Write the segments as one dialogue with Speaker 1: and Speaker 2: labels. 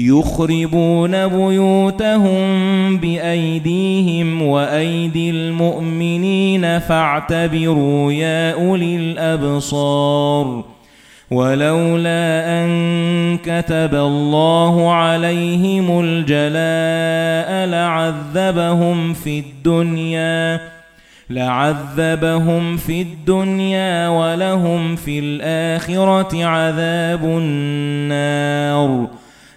Speaker 1: يُخْرِبُونَ بُيُوتَهُم بِأَيْدِيهِمْ وَأَيْدِي الْمُؤْمِنِينَ فَاعْتَبِرُوا يَا أُولِي الْأَبْصَارِ وَلَوْلَا أَن كَتَبَ اللَّهُ عَلَيْهِمُ الْجَلَاءَ لَعَذَّبَهُمْ فِي الدُّنْيَا لَعَذَّبَهُمْ فِي الدُّنْيَا وَلَهُمْ فِي الْآخِرَةِ عَذَابُ النَّارِ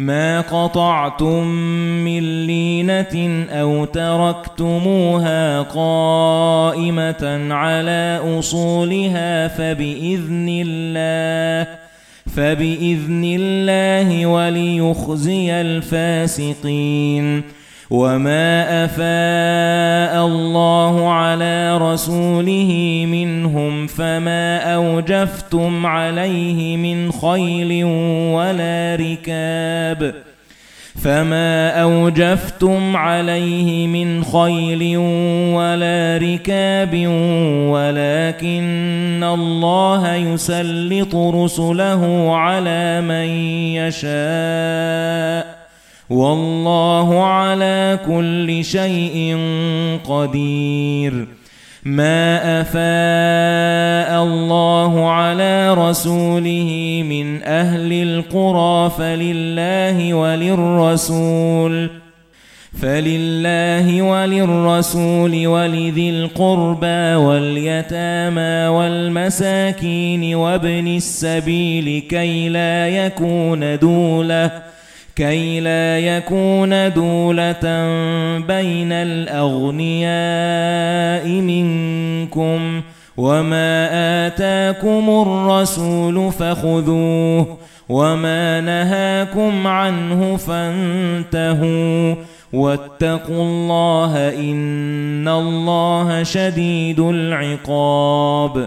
Speaker 1: مَا قَطَعْتُم مِّن لِّينَةٍ أَوْ تَرَكْتُمُوهَا قَائِمَةً عَلَى أُصُولِهَا فَبِإِذْنِ اللَّهِ فَبِإِذْنِ اللَّهِ وَلِيُخْزِيَ الْفَاسِقِينَ وَمَا أَفَاءَ اللَّهُ عَلَى رَسُولِهِ مِنْهُمْ فَمَا أَوْجَفْتُمْ عَلَيْهِ مِنْ خَيْلٍ وَلَا رِكَابٍ فَمَا أَوْجَفْتُمْ عَلَيْهِ مِنْ خَيْلٍ وَلَا رِكَابٍ وَلَكِنَّ اللَّهَ يُسَلِّطُ رُسُلَهُ عَلَى مَن يَشَاءُ وَاللَّهُ عَلَى كُلِّ شَيْءٍ قَدِيرٌ مَا أَفَاءَ اللَّهُ عَلَى رَسُولِهِ مِنْ أَهْلِ الْقُرَى فَلِلَّهِ وَلِلرَّسُولِ فَلِلَّهِ وَلِلرَّسُولِ وَلِذِي الْقُرْبَى وَالْيَتَامَى وَالْمَسَاكِينِ وَابْنِ السَّبِيلِ كَي لَا يَكُونَ دُولَةً كَيْ لَا يَكُونَ دُولَةً بَيْنَ الْأَغْنِيَاءِ مِنكُمْ وَمَا آتَاكُمُ الرَّسُولُ فَخُذُوهُ وَمَا نَهَاكُمْ عَنْهُ فَانتَهُوا وَاتَّقُوا اللَّهَ إِنَّ اللَّهَ شَدِيدُ الْعِقَابِ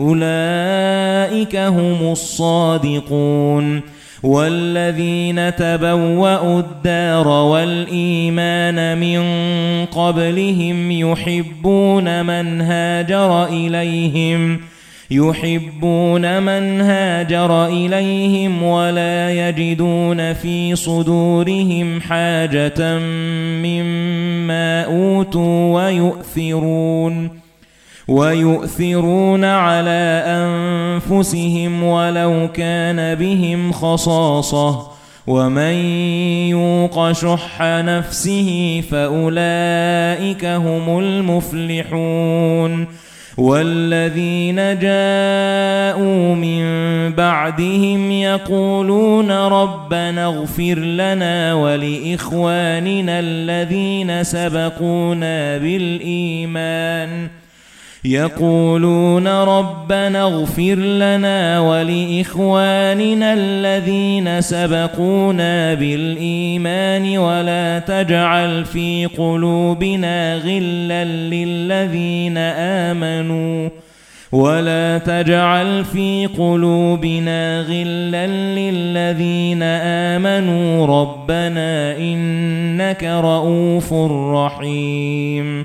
Speaker 1: أُولَئِكَ هُمُ الصَّادِقُونَ وَالَّذِينَ تَبَوَّأُوا الدَّارَ وَالْإِيمَانَ مِنْ قَبْلِهِمْ يُحِبُّونَ مَنْ هَاجَرَ إِلَيْهِمْ يُحِبُّونَ مَنْ هَاجَرَ إِلَيْهِمْ وَلَا يَجِدُونَ فِي صُدُورِهِمْ حَاجَةً مِّمَّا أُوتُوا وَيُؤْثِرُونَ وَيُؤْثِرُونَ عَلَى أَنفُسِهِمْ وَلَوْ كَانَ بِهِمْ خَصَاصَةٌ وَمَن يُوقَ شُحَّ نَفْسِهِ فَأُولَئِكَ هُمُ الْمُفْلِحُونَ وَالَّذِينَ جَاءُوا مِن بَعْدِهِمْ يَقُولُونَ رَبَّنَا اغْفِرْ لَنَا وَلِإِخْوَانِنَا الَّذِينَ سَبَقُونَا بِالْإِيمَانِ يَقُولُونَ رَبَّنَا اغْفِرْ لَنَا وَلِإِخْوَانِنَا الَّذِينَ سَبَقُونَا بِالْإِيمَانِ وَلَا تَجْعَلْ فِي قُلُوبِنَا غِلًّا لِّلَّذِينَ آمَنُوا وَلَا تَجْعَلْ فِي قُلُوبِنَا غِلًّا لِّلَّذِينَ آمَنُوا رَبَّنَا إِنَّكَ رَؤُوفٌ رَّحِيمٌ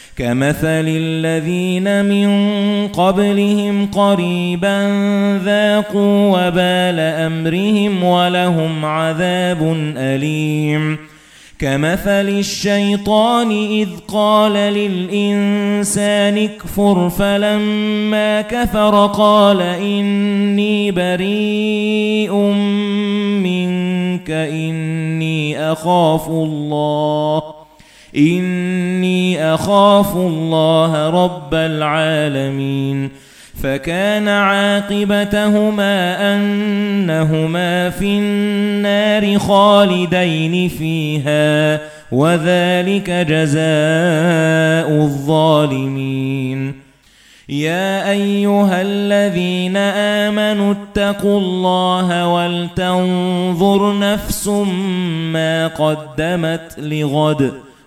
Speaker 1: كَمَثَلِ الَّذِينَ مِن قَبْلِهِمْ قَرِيبًا ذَاقُوا وَبَالَ أَمْرِهِمْ وَلَهُمْ عَذَابٌ أَلِيمٌ كَمَثَلِ الشَّيْطَانِ إِذْ قَالَ لِلْإِنسَانِ اكْفُرْ فَلَمَّا كَفَرَ قَالَ إِنِّي بَرِيءٌ مِنْكَ إِنِّي أَخَافُ اللَّهَ إِنِّي أَخَافُ اللَّهَ رَبَّ الْعَالَمِينَ فَكَانَ عَاقِبَتُهُمَا أَنَّهُمَا فِي النَّارِ خَالِدَيْنِ فِيهَا وَذَلِكَ جَزَاءُ الظَّالِمِينَ يَا أَيُّهَا الَّذِينَ آمَنُوا اتَّقُوا اللَّهَ وَلْتَنظُرْ نَفْسٌ مَا قَدَّمَتْ لِغَدٍ